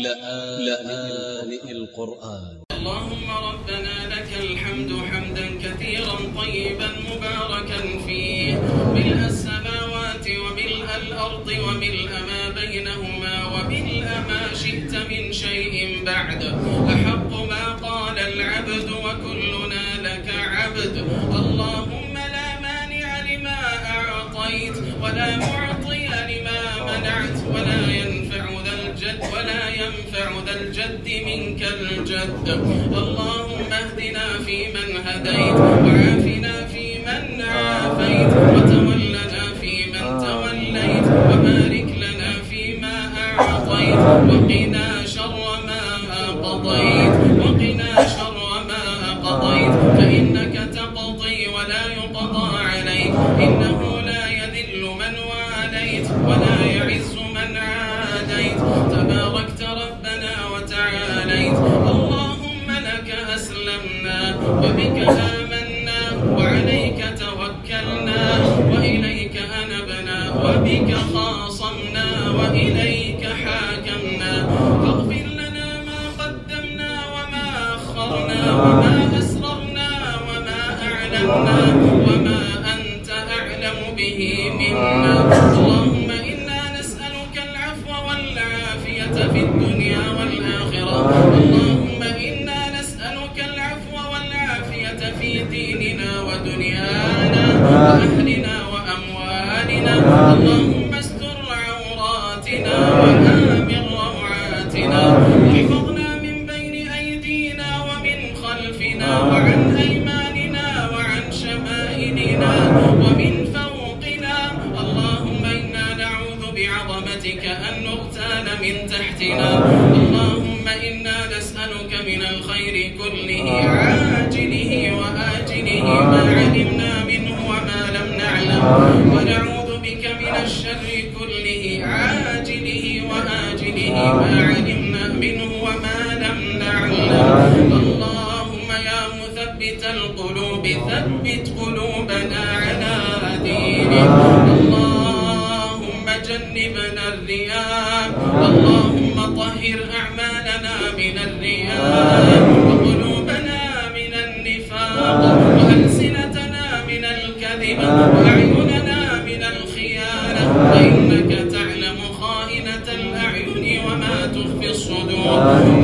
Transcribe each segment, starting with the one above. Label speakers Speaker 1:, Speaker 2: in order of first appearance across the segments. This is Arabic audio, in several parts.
Speaker 1: لآن القرآن.
Speaker 2: اللهم ربنا لك الحمد حمدا كثيرا طيبا مباركا فيه. ملء السماوات وملء الأرض وملء ما بينهما وملء ما شئت من شيء بعد. أحق ما قال العبد وكلنا لك عبد. اللهم لا مانع لما أعطيت ولا معطي لما منعت ولا ولا ينفع ذا الجد منك الجد. اللهم اهدنا فيمن هديت وعافنا فيمن عافيت وتولنا فيمن توليت وبارك لنا فيما أعطيت وقنا وتعاليت اللهم لك أسلمنا وبك آمنا وعليك توكلنا وإليك أنبنا وبك خاصمنا وإليك حاكمنا. فاغفر لنا ما قدمنا وما أخرنا وما أسررنا وما أعلنا. اللهم استر عوراتنا. وآمن القلوب ثبت قلوبنا على دينك اللهم جنبنا الرياء. اللهم طهر أعمالنا من الرياء. وقلوبنا من النفاق. وألسنتنا من الكذب. وأعيننا من الخيانة. فإنك تعلم خائنة الأعين وما تخفي الصدور.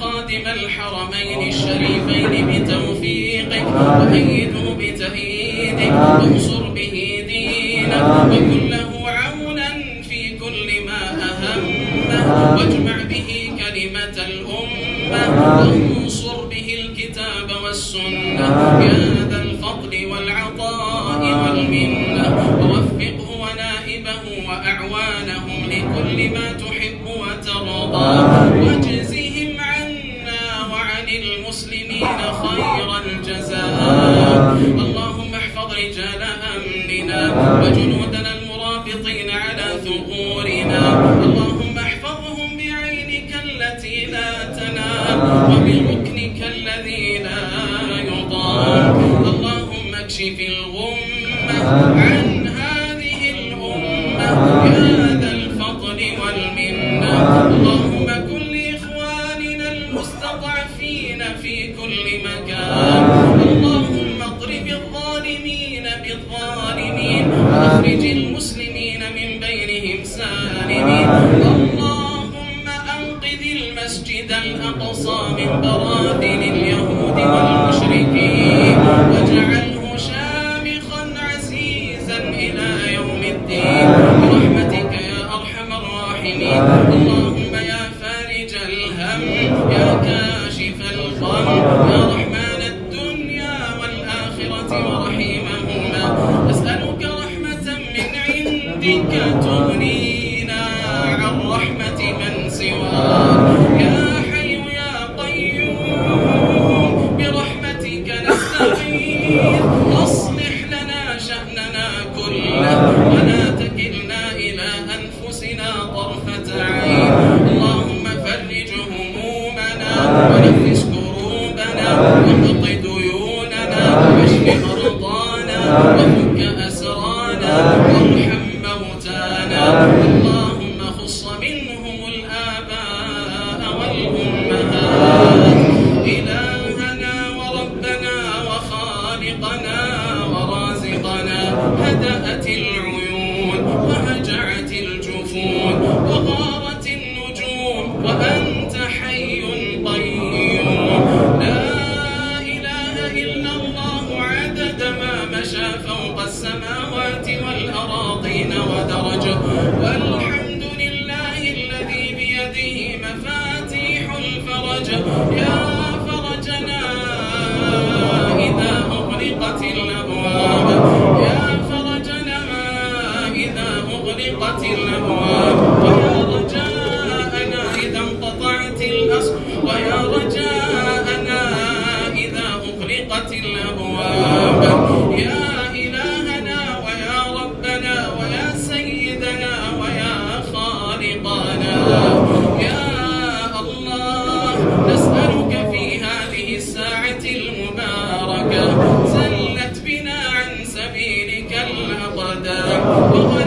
Speaker 2: خادم الحرمين الشريفين بتوفيقك وأيده بتأييدك وانصر به دينك وكن له عونا في كل ما أهمه واجمع به كلمة الأمة وانصر به الكتاب والسنة يا ذا الفضل والعطاء والمنة. ثغورنا اللهم احفظهم بعينك التي لا تنام وبركنك الذي لا يضام اللهم اكشف الغمة عن هذه الأمة يا ذا الفضل والمنة. اللهم كن لإخواننا المستضعفين في كل مكان. اللهم اضرب الظالمين بالظالمين. واخرج ونفس كروبنا واقض ديوننا واشف مرضانا وفك أسرانا وارحم موتانا اللهم خص منهم الآباء والأمهات إلهنا وربنا وخالقنا ورازقنا هدأت العمر Amen.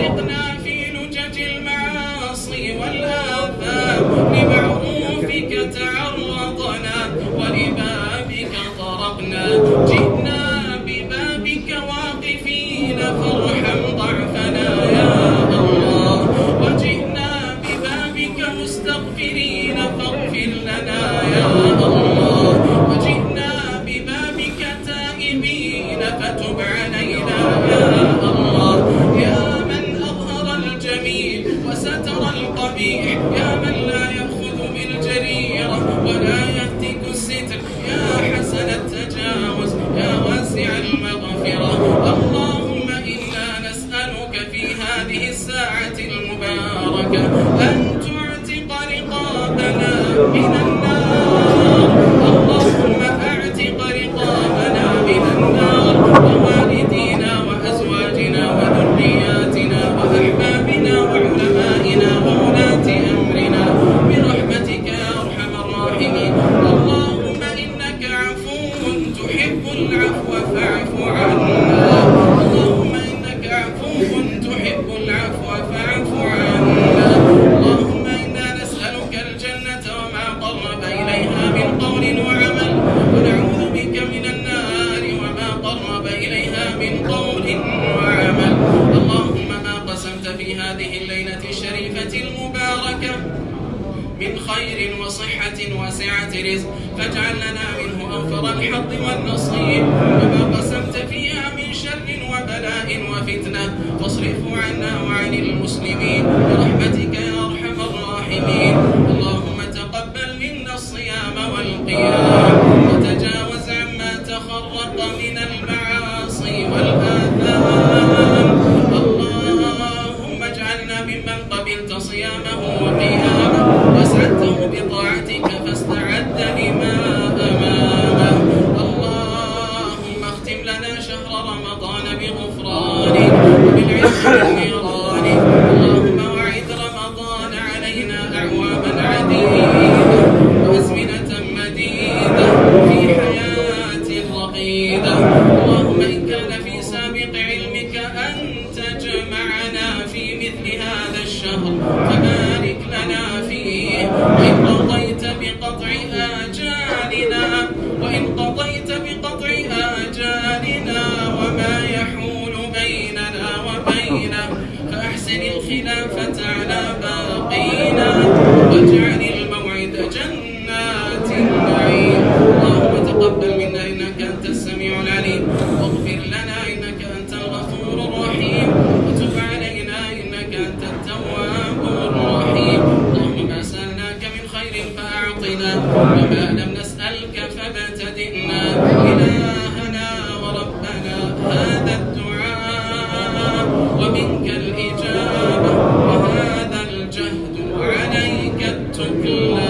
Speaker 2: والحظ والنصيب وما قسمت فيها من شر وبلاء وفتنة. فاصرفوا عنا وعن المسلمين. China and one simple